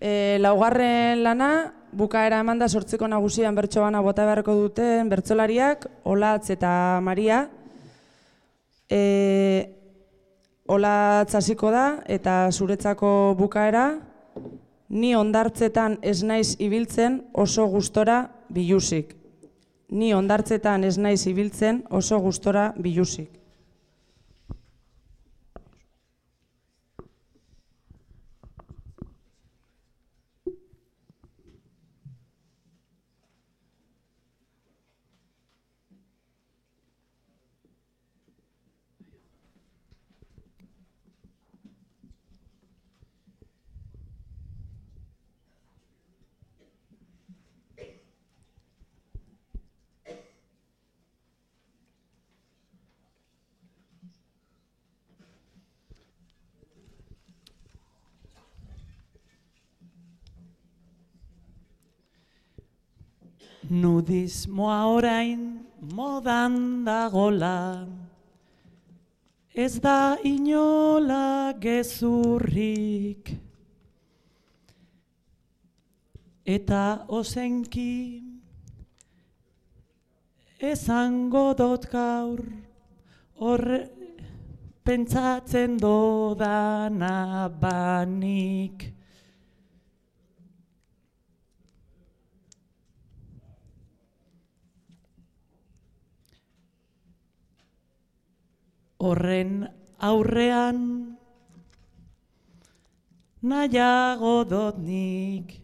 E, laugarren lana, bukaera eman da sortziko nagusian bertso bana bota beharko duten bertsolariak, Olatz eta Maria. E, Olatz hasiko da eta zuretzako bukaera, ni ondartzetan ez naiz ibiltzen oso gustora bilusik. Ni ondartzetan ez naiz ibiltzen oso gustora bilusik. Nudismoa orain modan dagola, ez da inola gezurrik. Eta ozenki esango dot gaur horre pentsatzen dodana banik. Horren aurrean nahiago dot nik,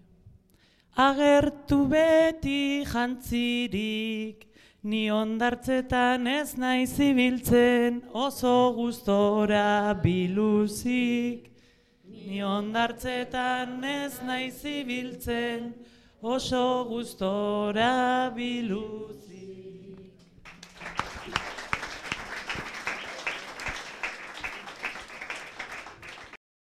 agertu beti jantzirik, ni ondartzetan ez naiz ibiltzen oso gustora biluzik. Ni ondartzetan ez naiz ibiltzen oso gustora biluzik.